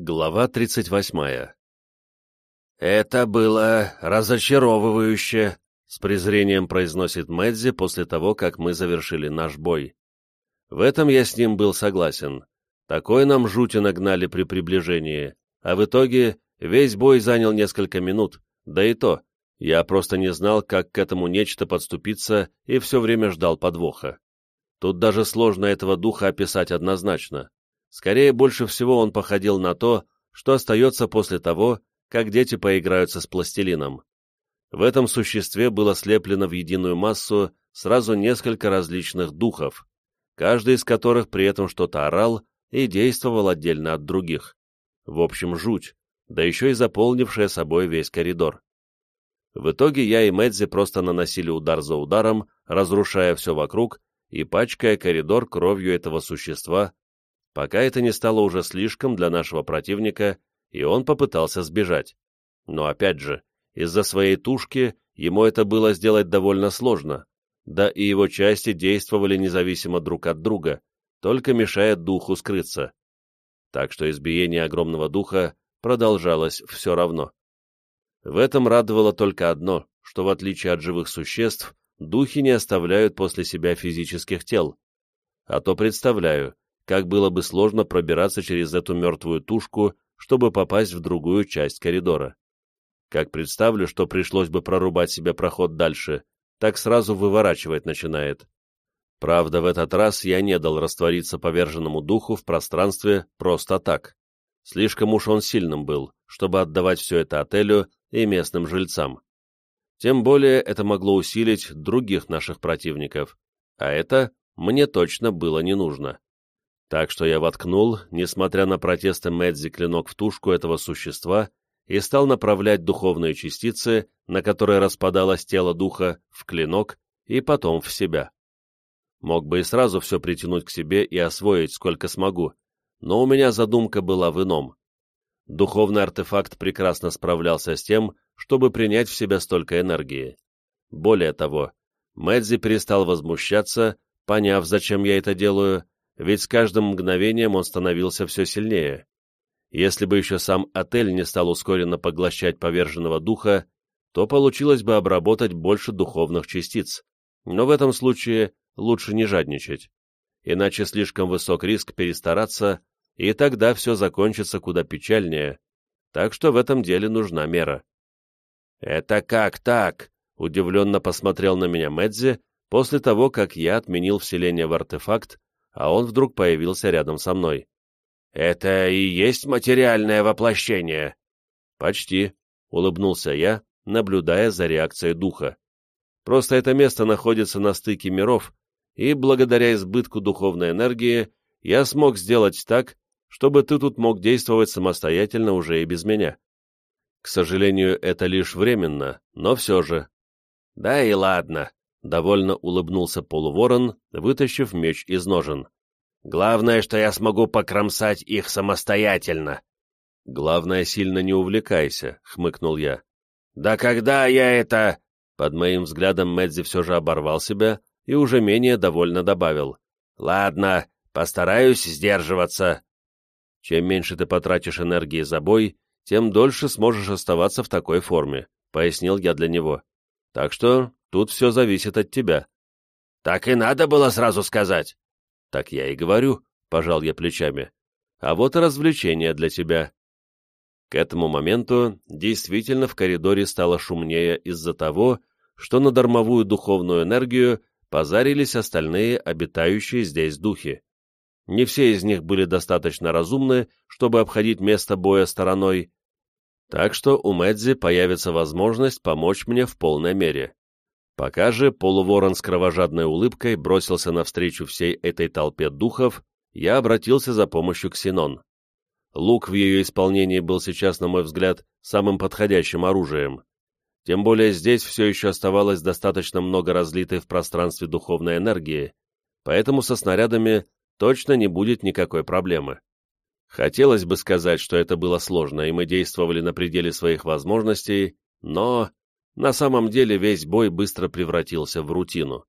Глава 38 «Это было разочаровывающе», — с презрением произносит Мэдзи после того, как мы завершили наш бой. В этом я с ним был согласен. Такой нам жути нагнали при приближении, а в итоге весь бой занял несколько минут, да и то, я просто не знал, как к этому нечто подступиться и все время ждал подвоха. Тут даже сложно этого духа описать однозначно. Скорее, больше всего он походил на то, что остается после того, как дети поиграются с пластилином. В этом существе было слеплено в единую массу сразу несколько различных духов, каждый из которых при этом что-то орал и действовал отдельно от других. В общем, жуть, да еще и заполнившая собой весь коридор. В итоге я и Мэдзи просто наносили удар за ударом, разрушая все вокруг и пачкая коридор кровью этого существа пока это не стало уже слишком для нашего противника, и он попытался сбежать. Но опять же, из-за своей тушки ему это было сделать довольно сложно, да и его части действовали независимо друг от друга, только мешая духу скрыться. Так что избиение огромного духа продолжалось все равно. В этом радовало только одно, что в отличие от живых существ, духи не оставляют после себя физических тел. А то представляю, как было бы сложно пробираться через эту мертвую тушку, чтобы попасть в другую часть коридора. Как представлю, что пришлось бы прорубать себе проход дальше, так сразу выворачивать начинает. Правда, в этот раз я не дал раствориться поверженному духу в пространстве просто так. Слишком уж он сильным был, чтобы отдавать все это отелю и местным жильцам. Тем более это могло усилить других наших противников, а это мне точно было не нужно. Так что я воткнул, несмотря на протесты Мэдзи, клинок в тушку этого существа и стал направлять духовные частицы, на которые распадалось тело духа, в клинок и потом в себя. Мог бы и сразу все притянуть к себе и освоить, сколько смогу, но у меня задумка была в ином. Духовный артефакт прекрасно справлялся с тем, чтобы принять в себя столько энергии. Более того, Мэдзи перестал возмущаться, поняв, зачем я это делаю, ведь с каждым мгновением он становился все сильнее. Если бы еще сам отель не стал ускоренно поглощать поверженного духа, то получилось бы обработать больше духовных частиц, но в этом случае лучше не жадничать, иначе слишком высок риск перестараться, и тогда все закончится куда печальнее, так что в этом деле нужна мера. «Это как так?» — удивленно посмотрел на меня Медзи после того, как я отменил вселение в артефакт а он вдруг появился рядом со мной. «Это и есть материальное воплощение?» «Почти», — улыбнулся я, наблюдая за реакцией духа. «Просто это место находится на стыке миров, и благодаря избытку духовной энергии я смог сделать так, чтобы ты тут мог действовать самостоятельно уже и без меня. К сожалению, это лишь временно, но все же». «Да и ладно», — довольно улыбнулся полуворон, вытащив меч из ножен. «Главное, что я смогу покромсать их самостоятельно». «Главное, сильно не увлекайся», — хмыкнул я. «Да когда я это...» Под моим взглядом Мэдзи все же оборвал себя и уже менее довольно добавил. «Ладно, постараюсь сдерживаться». «Чем меньше ты потратишь энергии за бой, тем дольше сможешь оставаться в такой форме», — пояснил я для него. «Так что Тут все зависит от тебя. Так и надо было сразу сказать. Так я и говорю, пожал я плечами. А вот и развлечение для тебя. К этому моменту действительно в коридоре стало шумнее из-за того, что на дармовую духовную энергию позарились остальные обитающие здесь духи. Не все из них были достаточно разумны, чтобы обходить место боя стороной, так что у Мэдзи появится возможность помочь мне в полной мере. Пока же полуворон с кровожадной улыбкой бросился навстречу всей этой толпе духов, я обратился за помощью к Синон. Лук в ее исполнении был сейчас, на мой взгляд, самым подходящим оружием. Тем более здесь все еще оставалось достаточно много разлитой в пространстве духовной энергии, поэтому со снарядами точно не будет никакой проблемы. Хотелось бы сказать, что это было сложно, и мы действовали на пределе своих возможностей, но на самом деле весь бой быстро превратился в рутину.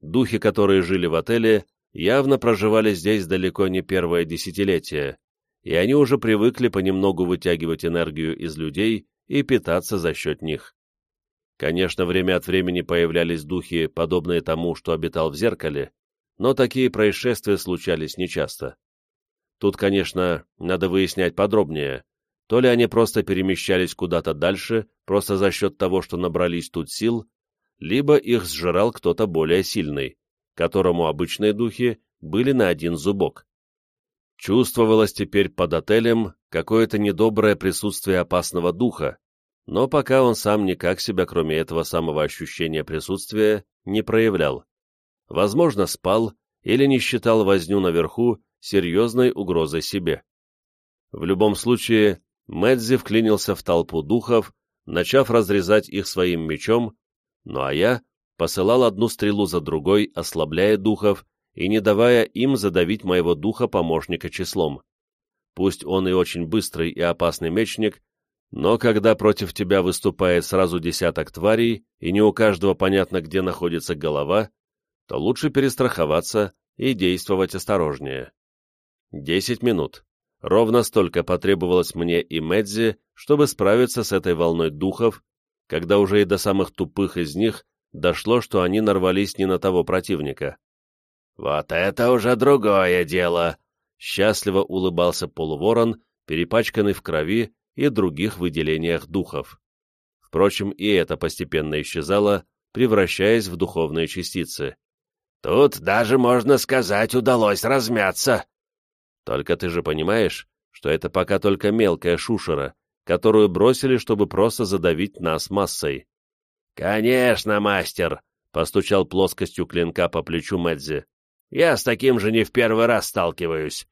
Духи, которые жили в отеле, явно проживали здесь далеко не первое десятилетие, и они уже привыкли понемногу вытягивать энергию из людей и питаться за счет них. Конечно, время от времени появлялись духи, подобные тому, что обитал в зеркале, но такие происшествия случались нечасто. Тут, конечно, надо выяснять подробнее, то ли они просто перемещались куда-то дальше, просто за счет того, что набрались тут сил, либо их сжирал кто-то более сильный, которому обычные духи были на один зубок. Чувствовалось теперь под отелем какое-то недоброе присутствие опасного духа, но пока он сам никак себя, кроме этого самого ощущения присутствия, не проявлял. Возможно, спал или не считал возню наверху серьезной угрозой себе. В любом случае, Мэдзи вклинился в толпу духов, начав разрезать их своим мечом, ну а я посылал одну стрелу за другой, ослабляя духов и не давая им задавить моего духа-помощника числом. Пусть он и очень быстрый и опасный мечник, но когда против тебя выступает сразу десяток тварей, и не у каждого понятно, где находится голова, то лучше перестраховаться и действовать осторожнее. Десять минут. Ровно столько потребовалось мне и Медзи, чтобы справиться с этой волной духов, когда уже и до самых тупых из них дошло, что они нарвались не на того противника. «Вот это уже другое дело!» Счастливо улыбался полуворон, перепачканный в крови и других выделениях духов. Впрочем, и это постепенно исчезало, превращаясь в духовные частицы. «Тут даже, можно сказать, удалось размяться!» «Только ты же понимаешь, что это пока только мелкая шушера, которую бросили, чтобы просто задавить нас массой». «Конечно, мастер!» — постучал плоскостью клинка по плечу Мэдзи. «Я с таким же не в первый раз сталкиваюсь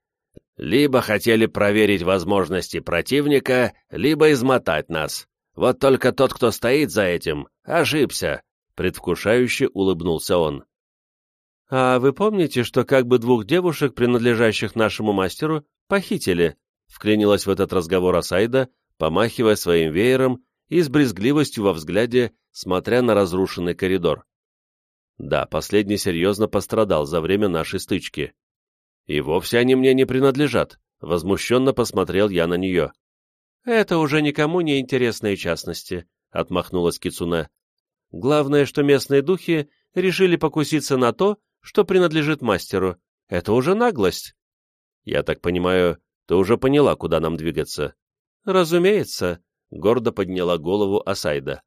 либо хотели проверить возможности противника, либо измотать нас. Вот только тот, кто стоит за этим, ошибся», — предвкушающе улыбнулся он. «А вы помните, что как бы двух девушек, принадлежащих нашему мастеру, похитили?» — вклинилась в этот разговор Асайда, помахивая своим веером и с брезгливостью во взгляде, смотря на разрушенный коридор. Да, последний серьезно пострадал за время нашей стычки. «И вовсе они мне не принадлежат», — возмущенно посмотрел я на нее. «Это уже никому не интересные частности», — отмахнулась Кицуне. «Главное, что местные духи решили покуситься на то, что принадлежит мастеру. Это уже наглость». «Я так понимаю, ты уже поняла, куда нам двигаться?» «Разумеется», — гордо подняла голову Асайда.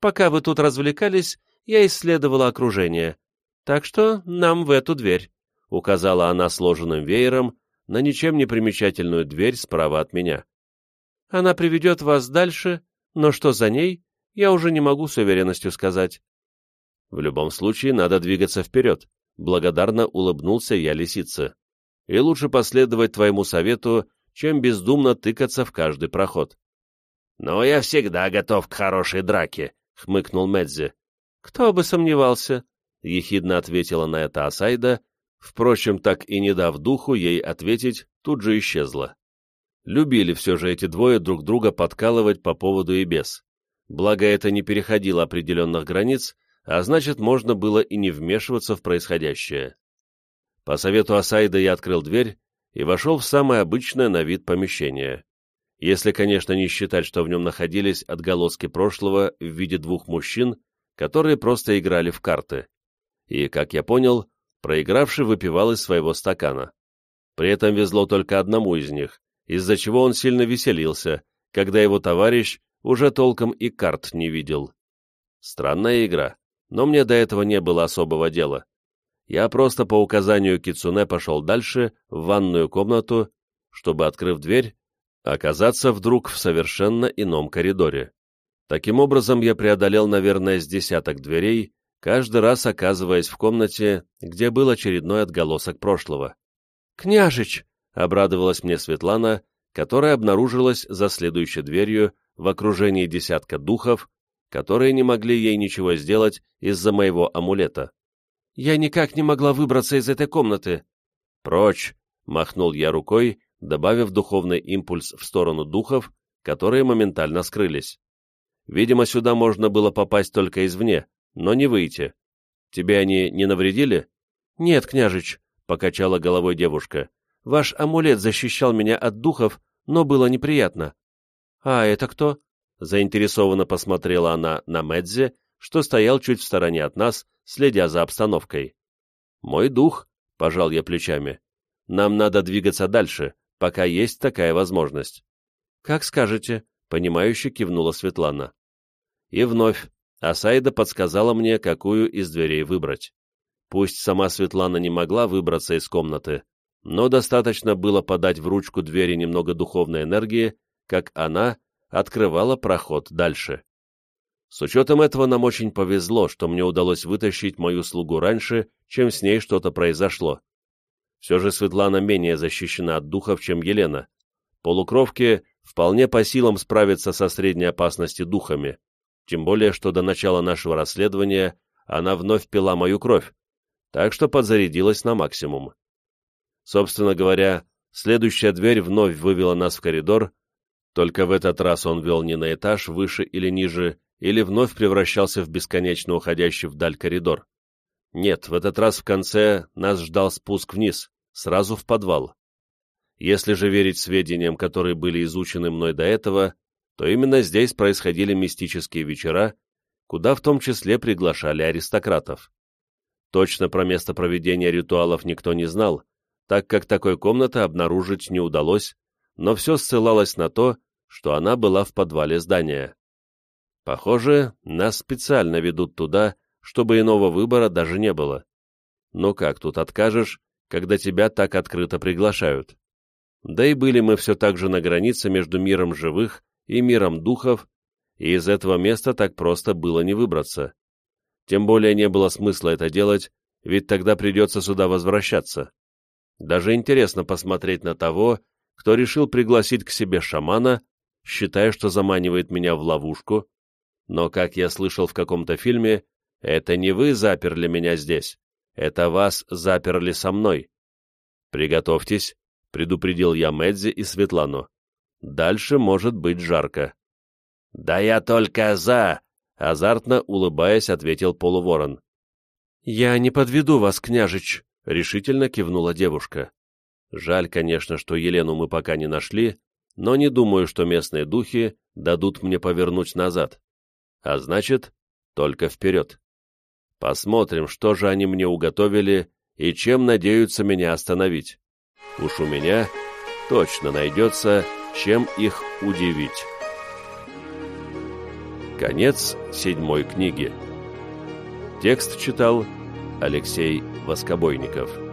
«Пока вы тут развлекались, я исследовала окружение. Так что нам в эту дверь» указала она сложенным веером на ничем не примечательную дверь справа от меня. Она приведет вас дальше, но что за ней, я уже не могу с уверенностью сказать. В любом случае, надо двигаться вперед, благодарно улыбнулся я лисице. И лучше последовать твоему совету, чем бездумно тыкаться в каждый проход. «Но я всегда готов к хорошей драке», — хмыкнул Медзи. «Кто бы сомневался», — ехидно ответила на это Асайда Впрочем, так и не дав духу ей ответить, тут же исчезла. Любили все же эти двое друг друга подкалывать по поводу и без. Благо это не переходило определенных границ, а значит, можно было и не вмешиваться в происходящее. По совету Асайда я открыл дверь и вошел в самое обычное на вид помещение. Если, конечно, не считать, что в нем находились отголоски прошлого в виде двух мужчин, которые просто играли в карты. И, как я понял, Проигравший выпивал из своего стакана. При этом везло только одному из них, из-за чего он сильно веселился, когда его товарищ уже толком и карт не видел. Странная игра, но мне до этого не было особого дела. Я просто по указанию Кицуне пошел дальше, в ванную комнату, чтобы, открыв дверь, оказаться вдруг в совершенно ином коридоре. Таким образом, я преодолел, наверное, с десяток дверей, каждый раз оказываясь в комнате, где был очередной отголосок прошлого. «Княжич!» — обрадовалась мне Светлана, которая обнаружилась за следующей дверью в окружении десятка духов, которые не могли ей ничего сделать из-за моего амулета. «Я никак не могла выбраться из этой комнаты». «Прочь!» — махнул я рукой, добавив духовный импульс в сторону духов, которые моментально скрылись. Видимо, сюда можно было попасть только извне, но не выйти. Тебе они не навредили? Нет, княжич, — покачала головой девушка. Ваш амулет защищал меня от духов, но было неприятно». «А это кто?» Заинтересованно посмотрела она на Медзе, что стоял чуть в стороне от нас, следя за обстановкой. «Мой дух», — пожал я плечами. «Нам надо двигаться дальше, пока есть такая возможность». «Как скажете», — понимающе кивнула Светлана. И вновь Асайда подсказала мне, какую из дверей выбрать. Пусть сама Светлана не могла выбраться из комнаты, но достаточно было подать в ручку двери немного духовной энергии, как она открывала проход дальше. С учетом этого нам очень повезло, что мне удалось вытащить мою слугу раньше, чем с ней что-то произошло. Все же Светлана менее защищена от духов, чем Елена. Полукровки вполне по силам справиться со средней опасности духами, тем более, что до начала нашего расследования она вновь пила мою кровь, так что подзарядилась на максимум. Собственно говоря, следующая дверь вновь вывела нас в коридор, только в этот раз он вел не на этаж, выше или ниже, или вновь превращался в бесконечно уходящий вдаль коридор. Нет, в этот раз в конце нас ждал спуск вниз, сразу в подвал. Если же верить сведениям, которые были изучены мной до этого, то именно здесь происходили мистические вечера, куда в том числе приглашали аристократов. Точно про место проведения ритуалов никто не знал, так как такой комнаты обнаружить не удалось, но все ссылалось на то, что она была в подвале здания. Похоже, нас специально ведут туда, чтобы иного выбора даже не было. Но как тут откажешь, когда тебя так открыто приглашают? Да и были мы все так же на границе между миром живых и миром духов, и из этого места так просто было не выбраться. Тем более не было смысла это делать, ведь тогда придется сюда возвращаться. Даже интересно посмотреть на того, кто решил пригласить к себе шамана, считая, что заманивает меня в ловушку, но, как я слышал в каком-то фильме, это не вы заперли меня здесь, это вас заперли со мной. Приготовьтесь, предупредил я Медзи и Светлану. Дальше может быть жарко. Да я только за, азартно улыбаясь, ответил полуворон. Я не подведу вас, княжич, решительно кивнула девушка. Жаль, конечно, что Елену мы пока не нашли, но не думаю, что местные духи дадут мне повернуть назад. А значит, только вперед. Посмотрим, что же они мне уготовили и чем надеются меня остановить. Уж у меня точно найдется, чем их удивить. Конец седьмой книги. Текст читал Алексей Воскобойников.